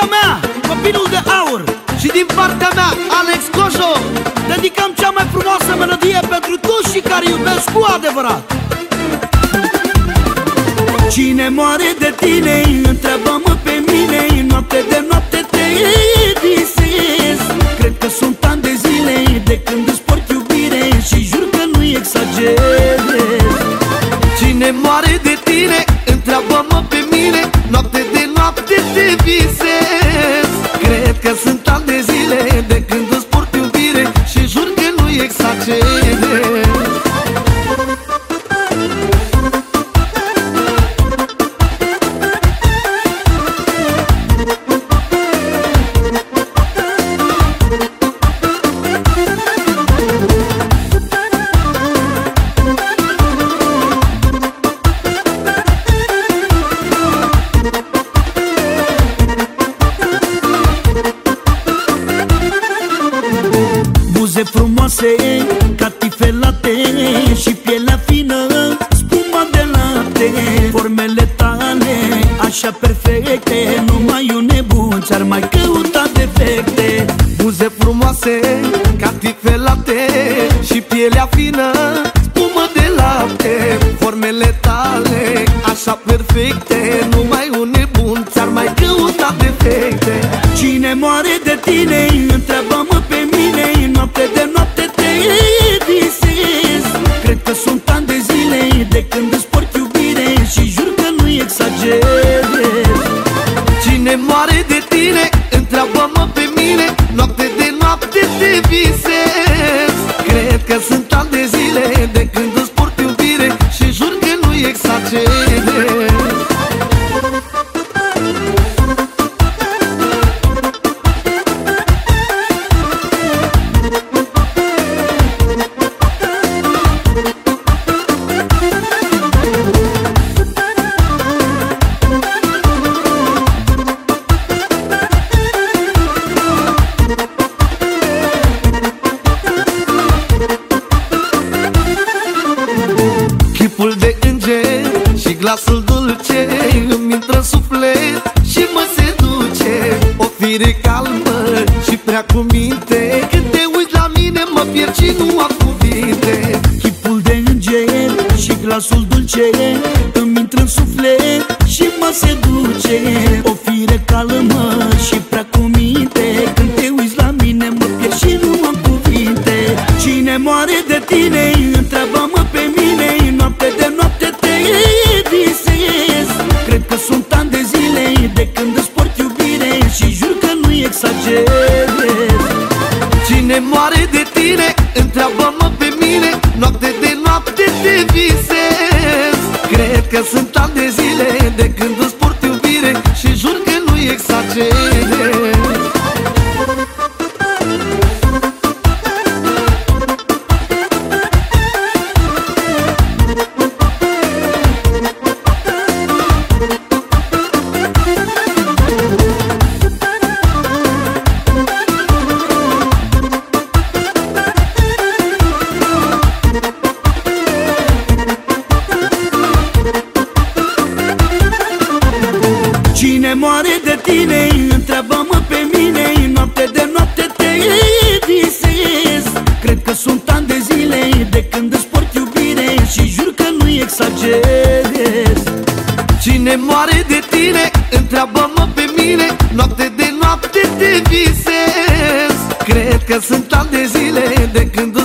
partea mea, copilul de aur. Și din partea mea, Alex Coșo Dedicăm cea mai frumoasă melodie pentru toți și care iubesc cu adevărat. Cine moare de tine, Buze frumoase, catifelate Și pielea fină, spuma de lapte Formele tale, așa perfecte Numai un nebun ți-ar mai căuta defecte. Buze frumoase, catifelate Și pielea fină, spumă de lapte. Formele tale, așa perfecte Numai un nebun ți-ar mai căuta defecte. Cine moare de tine, întreabă-mă Cred glasul dulce Îmi intră în suflet și mă seduce. O fire calmă și prea cu minte. Când te uiți la mine mă pierd și nu am cuvinte. Chipul de înger și glasul dulce Îmi intră în suflet și mă seduce. O fire calmă și Cine moare de tine, întreabă-mă pe mine Noapte de noapte te visez. Cred că sunt ani de zile de când îți port iubire Și jur că nu exagerez Cine moare de tine, întreabă-mă pe mine Noapte de noapte te visez Cred că sunt ani de zile de când îți port iubire Și jur că nu exagerez. Cine moare de tine, întreabă-mă pe mine Noapte de noapte te visez. Cred că sunt ani de zile de când